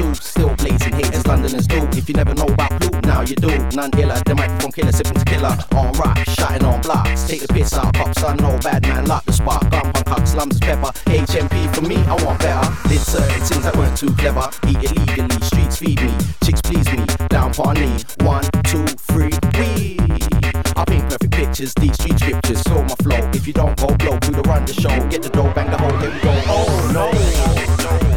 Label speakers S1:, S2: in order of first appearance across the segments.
S1: two, still blazing haters, Londoners do. If you never know about blue, now you do. None iller, the microphone killer, sipping tequila. On rock, shutting on blocks. Take the piss out, cops, son, no bad man, lock the spot. Gun, punk, cock, slums, pepper. HMP for me, I want better. Did certain things that weren't too clever. Eat illegally, streets feed me, chicks please me. Down on knee, one, two, three, we. I paint perfect pictures, these street scriptures, so my flow. If you don't go blow, do the run the show. Get the dough, bang the hole, here we go. Oh no.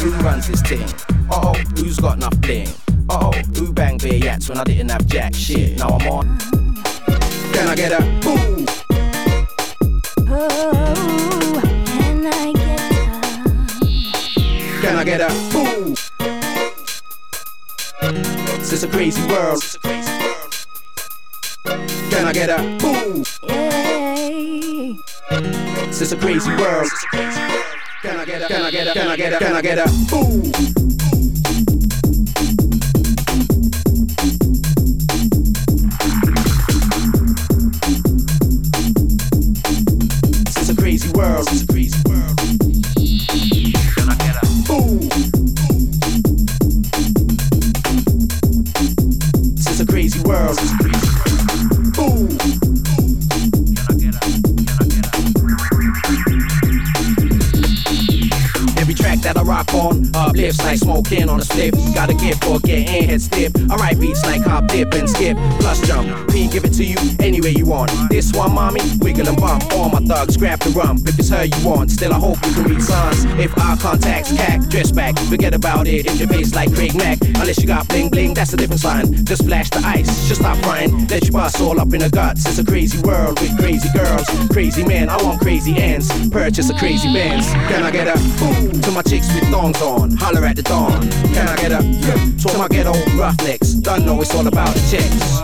S1: Who runs this thing? Uh-oh, who's got enough? Uh-oh, who banged their yats when I didn't have jack shit? Now I'm on. Can I get a ooh?
S2: Oh, can I get a
S1: Can I get a ooh? It's a crazy world.
S3: Since a crazy world.
S1: Can I get a ooh?
S2: yay?
S1: It's a crazy world.
S3: A crazy.
S1: Can I get a, can I get a, can I get a, can I get a ooh? A crazy world.
S3: Since a crazy world. Can I get a
S1: Ooh. It's a crazy world. Ooh. That I rock on uplifts like smoking on a slip. Gotta get for getting head stiff. Write beats like hop, dip, and skip. Plus jump. P give it to you any way you want. This one, mommy, wiggle and bump. All my thugs grab the rump. If it's her you want, still I hope you can read signs. If eye contact's cack, dress back. Forget about it. If your face like Craig Mack, unless you got bling bling, that's a different sign. Just flash the ice, just stop crying. Let you bust all up in the guts. It's a crazy world with crazy girls, crazy men. I want crazy ends. Purchase a crazy Benz. Can I get a ooh to my chicks with thongs on? Holler at the dawn. Can I get a to my ghetto roughnecks? Don't know it's all about the checks.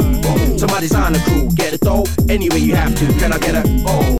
S1: To my designer crew, get it though any way you have to. Can I get a oh?